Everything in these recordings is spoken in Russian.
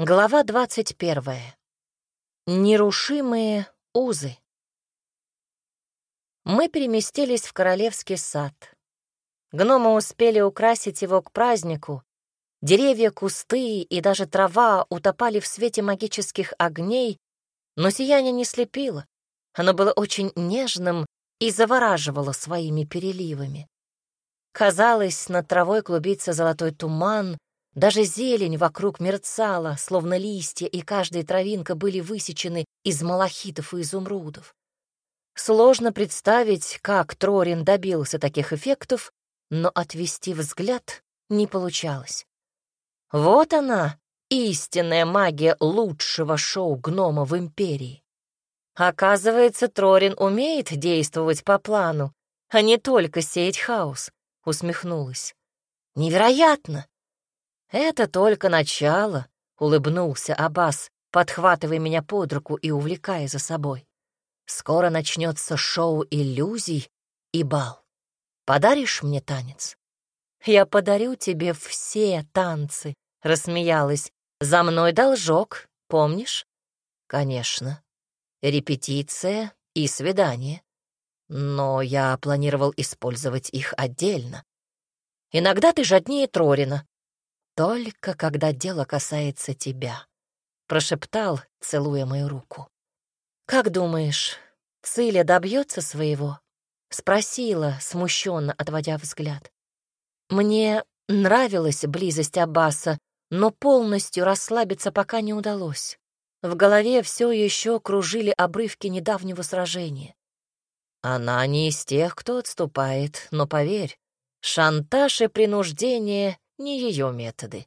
Глава двадцать первая. Нерушимые узы. Мы переместились в королевский сад. Гномы успели украсить его к празднику. Деревья, кусты и даже трава утопали в свете магических огней, но сияние не слепило. Оно было очень нежным и завораживало своими переливами. Казалось, над травой клубится золотой туман, даже зелень вокруг мерцала, словно листья, и каждая травинка были высечены из малахитов и изумрудов. Сложно представить, как Трорин добился таких эффектов, но отвести взгляд не получалось. Вот она, истинная магия лучшего шоу гнома в Империи. Оказывается, Трорин умеет действовать по плану, а не только сеять хаос, усмехнулась. Невероятно! «Это только начало», — улыбнулся Аббас, подхватывая меня под руку и увлекая за собой. «Скоро начнется шоу иллюзий и бал. Подаришь мне танец?» «Я подарю тебе все танцы», — рассмеялась. «За мной должок, помнишь?» «Конечно. Репетиция и свидание. Но я планировал использовать их отдельно. Иногда ты жаднее Трорина, «Только когда дело касается тебя», — прошептал, целуя мою руку. «Как думаешь, Циля добьется своего?» — спросила, смущенно отводя взгляд. Мне нравилась близость Аббаса, но полностью расслабиться пока не удалось. В голове все еще кружили обрывки недавнего сражения. Она не из тех, кто отступает, но поверь, шантаж и принуждение не ее методы.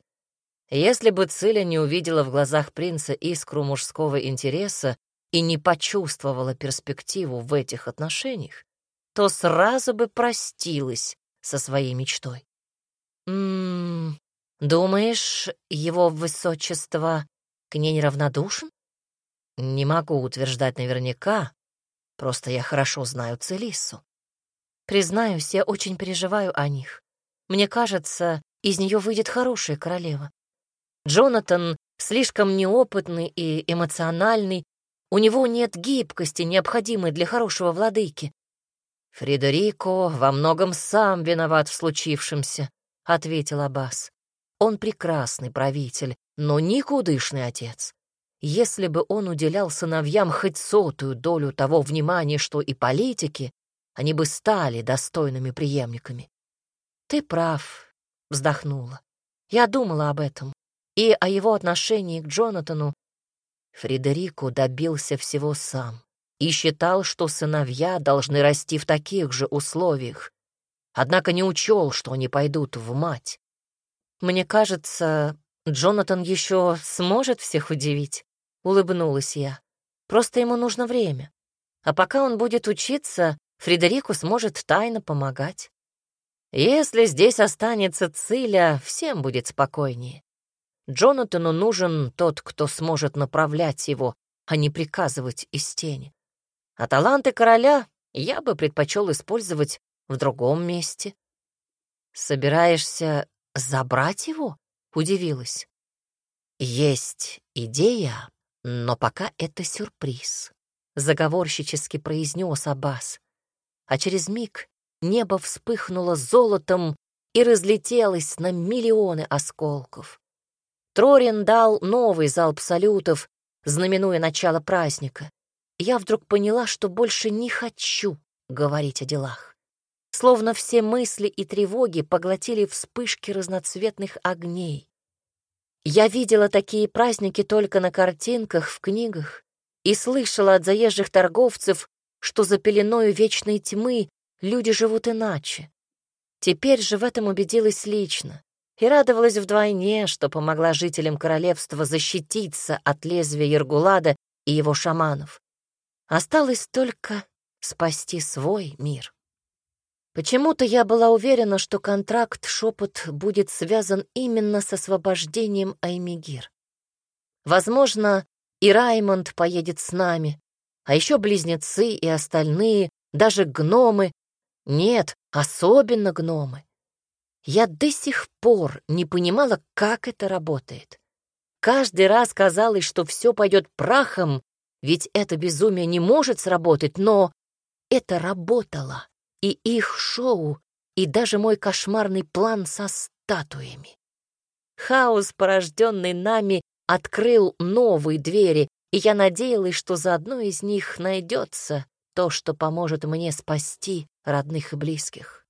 Если бы Циля не увидела в глазах принца искру мужского интереса и не почувствовала перспективу в этих отношениях, то сразу бы простилась со своей мечтой. «М -м, думаешь, его высочество к ней неравнодушен?» «Не могу утверждать наверняка, просто я хорошо знаю Целиссу. Признаюсь, я очень переживаю о них. Мне кажется, из нее выйдет хорошая королева. Джонатан слишком неопытный и эмоциональный, у него нет гибкости, необходимой для хорошего владыки. «Фредерико во многом сам виноват в случившемся», — ответил Аббас. «Он прекрасный правитель, но никудышный отец. Если бы он уделял сыновьям хоть сотую долю того внимания, что и политики, они бы стали достойными преемниками. Ты прав, вздохнула. Я думала об этом и о его отношении к Джонатану. Фредерико добился всего сам и считал, что сыновья должны расти в таких же условиях, однако не учел, что они пойдут в мать. Мне кажется, Джонатан еще сможет всех удивить, улыбнулась я. Просто ему нужно время. А пока он будет учиться, Фредерику сможет тайно помогать. Если здесь останется Циля, всем будет спокойнее. Джонатану нужен тот, кто сможет направлять его, а не приказывать из тени. А таланты короля я бы предпочел использовать в другом месте. «Собираешься забрать его?» — удивилась. «Есть идея, но пока это сюрприз», — заговорщически произнес Аббас. А через миг небо вспыхнуло золотом и разлетелось на миллионы осколков. Трорин дал новый залп салютов, знаменуя начало праздника. Я вдруг поняла, что больше не хочу говорить о делах. Словно все мысли и тревоги поглотили вспышки разноцветных огней. Я видела такие праздники только на картинках, в книгах, и слышала от заезжих торговцев, что за пеленою вечной тьмы люди живут иначе. Теперь же в этом убедилась лично и радовалась вдвойне, что помогла жителям королевства защититься от лезвия Ергулада и его шаманов. Осталось только спасти свой мир. Почему-то я была уверена, что контракт «Шепот» будет связан именно с освобождением Аймигир. Возможно, и Раймонд поедет с нами, а еще близнецы и остальные, даже гномы, нет, особенно гномы. Я до сих пор не понимала, как это работает. Каждый раз казалось, что все пойдет прахом, ведь это безумие не может сработать, но это работало. И их шоу, и даже мой кошмарный план со статуями. Хаос, порожденный нами, открыл новые двери, и я надеялась, что за одной из них найдется то, что поможет мне спасти родных и близких.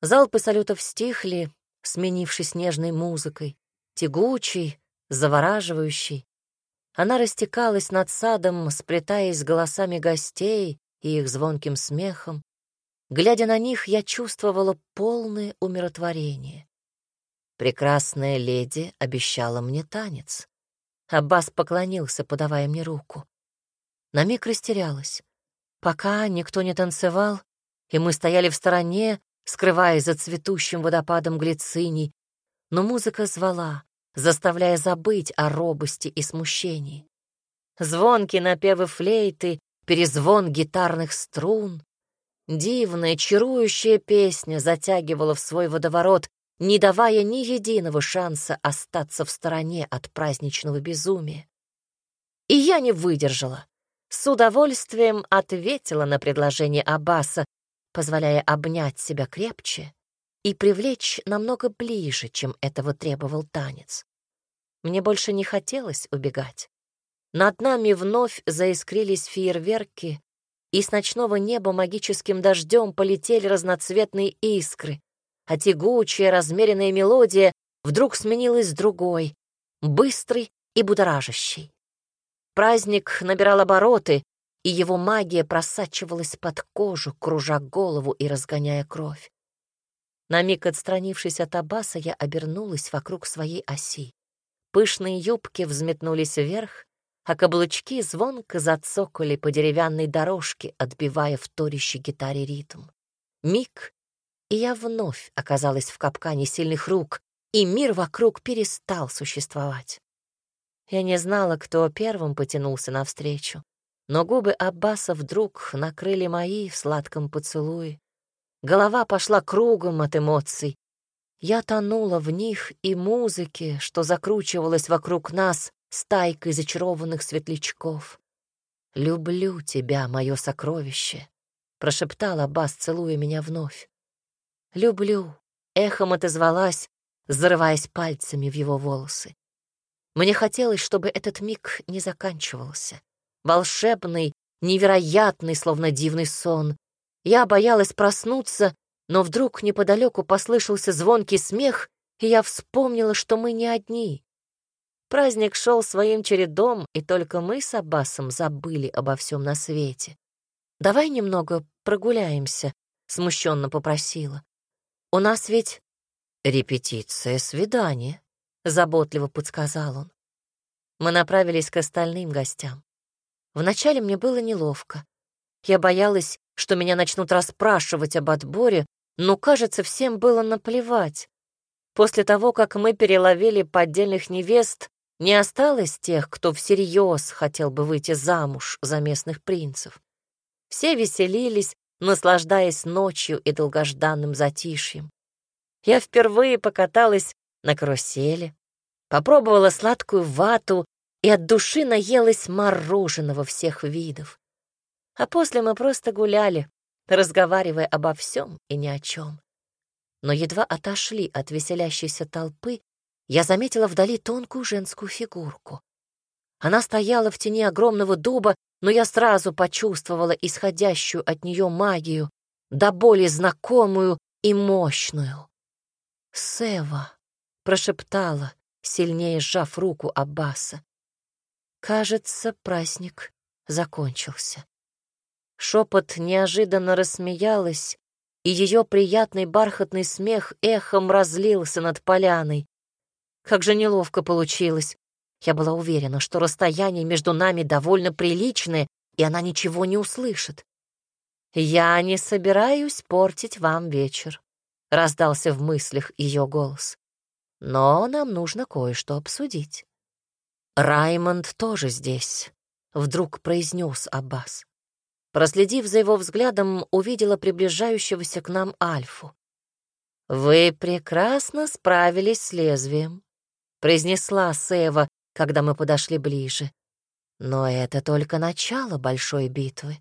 Залпы салютов стихли, сменившись нежной музыкой, тягучей, завораживающей. Она растекалась над садом, сплетаясь с голосами гостей и их звонким смехом. Глядя на них, я чувствовала полное умиротворение. Прекрасная леди обещала мне танец. Аббас поклонился, подавая мне руку. На миг растерялась. Пока никто не танцевал, и мы стояли в стороне, скрываясь за цветущим водопадом глициний, но музыка звала, заставляя забыть о робости и смущении. Звонкие напевы флейты, перезвон гитарных струн. Дивная, чарующая песня затягивала в свой водоворот, не давая ни единого шанса остаться в стороне от праздничного безумия. И я не выдержала. С удовольствием ответила на предложение Аббаса, позволяя обнять себя крепче и привлечь намного ближе, чем этого требовал танец. Мне больше не хотелось убегать. Над нами вновь заискрились фейерверки, и с ночного неба магическим дождем полетели разноцветные искры, а тягучая размеренная мелодия вдруг сменилась другой, быстрой и будоражащей. Праздник набирал обороты, и его магия просачивалась под кожу, кружа голову и разгоняя кровь. На миг отстранившись от Аббаса, я обернулась вокруг своей оси. Пышные юбки взметнулись вверх, а каблучки звонко зацокали по деревянной дорожке, отбивая в торище гитаре ритм. Миг, и я вновь оказалась в капкане сильных рук, и мир вокруг перестал существовать. Я не знала, кто первым потянулся навстречу, но губы Аббаса вдруг накрыли мои в сладком поцелуе, Голова пошла кругом от эмоций. Я тонула в них и музыке, что закручивалась вокруг нас стайкой зачарованных светлячков. «Люблю тебя, мое сокровище», — прошептала Бас, целуя меня вновь. «Люблю», — эхом отозвалась, зарываясь пальцами в его волосы. Мне хотелось, чтобы этот миг не заканчивался. Волшебный, невероятный, словно дивный сон, я боялась проснуться, но вдруг неподалеку послышался звонкий смех, и я вспомнила, что мы не одни. Праздник шел своим чередом, и только мы с Аббасом забыли обо всем на свете. «Давай немного прогуляемся», — смущенно попросила. «У нас ведь репетиция свидания», — заботливо подсказал он. Мы направились к остальным гостям. Вначале мне было неловко. Я боялась, что меня начнут расспрашивать об отборе, но, кажется, всем было наплевать. После того, как мы переловили поддельных невест, не осталось тех, кто всерьез хотел бы выйти замуж за местных принцев. Все веселились, наслаждаясь ночью и долгожданным затишьем. Я впервые покаталась на карусели, попробовала сладкую вату и от души наелась мороженого всех видов. А после мы просто гуляли, разговаривая обо всем и ни о чем. Но едва отошли от веселящейся толпы, я заметила вдали тонкую женскую фигурку. Она стояла в тени огромного дуба, но я сразу почувствовала исходящую от нее магию, до боли знакомую и мощную. «Сева», — прошептала, сильнее сжав руку Аббаса. «Кажется, праздник закончился». Шепот неожиданно рассмеялась, и ее приятный бархатный смех эхом разлился над поляной. Как же неловко получилось. Я была уверена, что расстояние между нами довольно приличное, и она ничего не услышит. «Я не собираюсь портить вам вечер», — раздался в мыслях ее голос. «Но нам нужно кое-что обсудить». «Раймонд тоже здесь», — вдруг произнес Аббас. Проследив за его взглядом, увидела приближающегося к нам Альфу. «Вы прекрасно справились с лезвием. — произнесла Сева, когда мы подошли ближе. «Но это только начало большой битвы.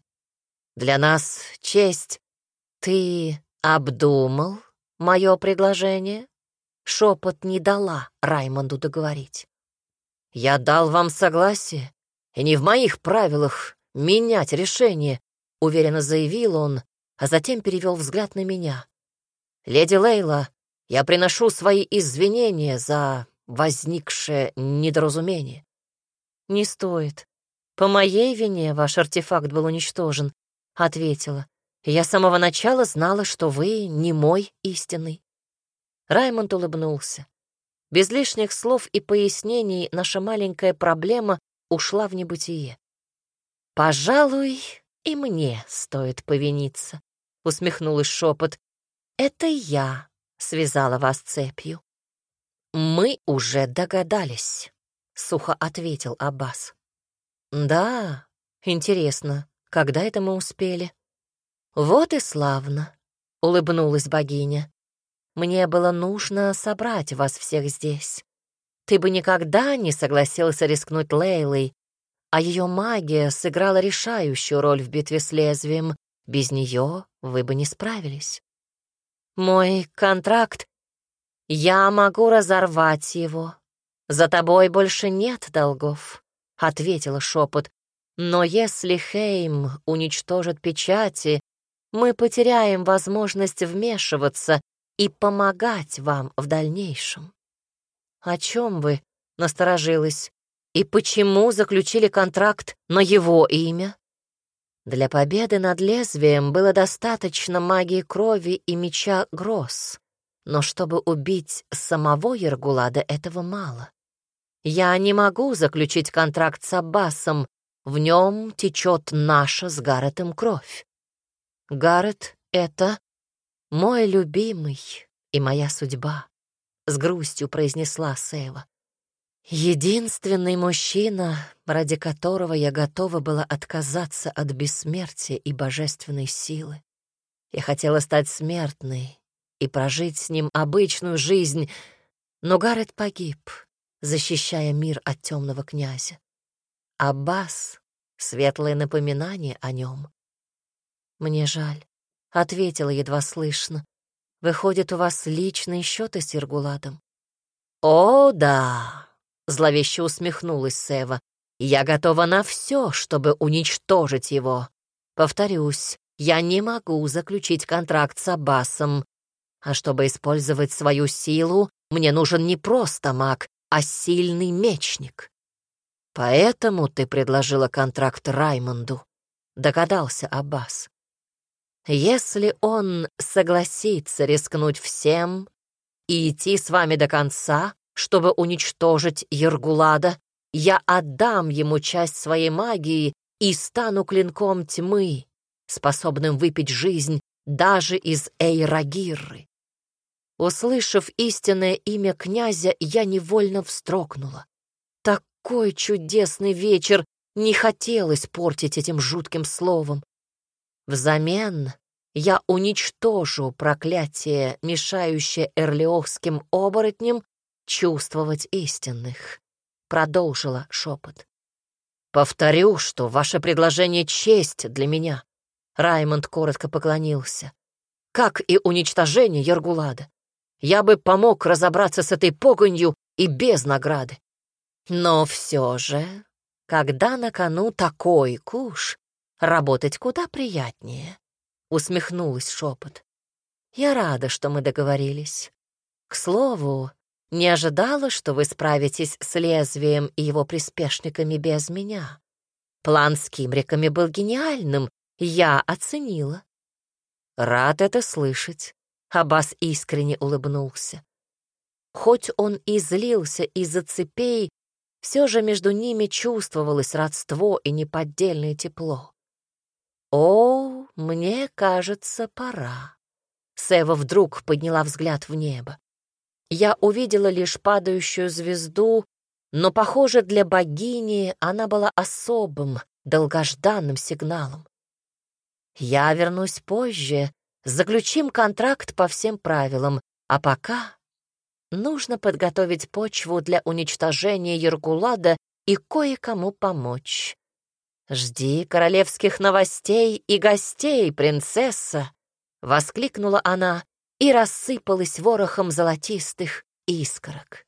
Для нас честь. Ты обдумал мое предложение?» Шепот не дала Раймонду договорить. «Я дал вам согласие, и не в моих правилах менять решение», — уверенно заявил он, а затем перевел взгляд на меня. «Леди Лейла, я приношу свои извинения за возникшее недоразумение». «Не стоит. По моей вине ваш артефакт был уничтожен», — ответила. «Я с самого начала знала, что вы не мой истинный». Раймонд улыбнулся. Без лишних слов и пояснений наша маленькая проблема ушла в небытие. «Пожалуй, и мне стоит повиниться», — усмехнулась шепот. «Это я связала вас цепью». «Мы уже догадались», — сухо ответил Аббас. «Да, интересно, когда это мы успели?» «Вот и славно», — улыбнулась богиня. «Мне было нужно собрать вас всех здесь. Ты бы никогда не согласился рискнуть Лейлой, а ее магия сыграла решающую роль в битве с лезвием. Без нее вы бы не справились. Мой контракт... Я могу разорвать его. За тобой больше нет долгов, — ответила шепот. Но если Хейм уничтожит печати, мы потеряем возможность вмешиваться и помогать вам в дальнейшем. «О чем вы?» — насторожилась. «И почему заключили контракт на его имя?» Для победы над лезвием было достаточно магии крови и меча Гросс, но чтобы убить самого Ергулада, этого мало. Я не могу заключить контракт с Аббасом, в нем течет наша с Гарретом кровь. Гаррет — это мой любимый и моя судьба. — с грустью произнесла Сейва. «Единственный мужчина, ради которого я готова была отказаться от бессмертия и божественной силы. Я хотела стать смертной и прожить с ним обычную жизнь, но Гаррет погиб, защищая мир от темного князя. Аббас — светлое напоминание о нем. «Мне жаль», — ответила едва слышно. Выходит, у вас личные счеты с Иргуладом? О, да, зловеще усмехнулась Сева. Я готова на все, чтобы уничтожить его. Повторюсь, я не могу заключить контракт с Аббасом. А чтобы использовать свою силу, мне нужен не просто маг, а сильный мечник. Поэтому ты предложила контракт Раймонду, догадался Аббас. Если он согласится рискнуть всем и идти с вами до конца, чтобы уничтожить Ергулада, я отдам ему часть своей магии и стану клинком тьмы, способным выпить жизнь даже из Эйрагирры. Услышав истинное имя князя, я невольно встрогнула. Такой чудесный вечер не хотелось портить этим жутким словом. Взамен я уничтожу проклятие, мешающее эрлиохским оборотням чувствовать истинных», — продолжила шепот. «Повторю, что ваше предложение — честь для меня», — Раймонд коротко поклонился. «Как и уничтожение Ергулада. Я бы помог разобраться с этой погонью и без награды. Но все же, когда на кону такой куш, Работать куда приятнее», — усмехнулась шепот. «Я рада, что мы договорились. К слову, не ожидала, что вы справитесь с лезвием и его приспешниками без меня. План с кимриками был гениальным, я оценила». «Рад это слышать», — Аббас искренне улыбнулся. Хоть он и злился из-за цепей, все же между ними чувствовалось родство и неподдельное тепло. «О, мне кажется, пора». Сева вдруг подняла взгляд в небо. Я увидела лишь падающую звезду, но, похоже, для богини она была особым, долгожданным сигналом. «Я вернусь позже, заключим контракт по всем правилам, а пока нужно подготовить почву для уничтожения Ергулада и кое-кому помочь. «Жди королевских новостей и гостей, принцесса!» — воскликнула она и рассыпалась ворохом золотистых искорок.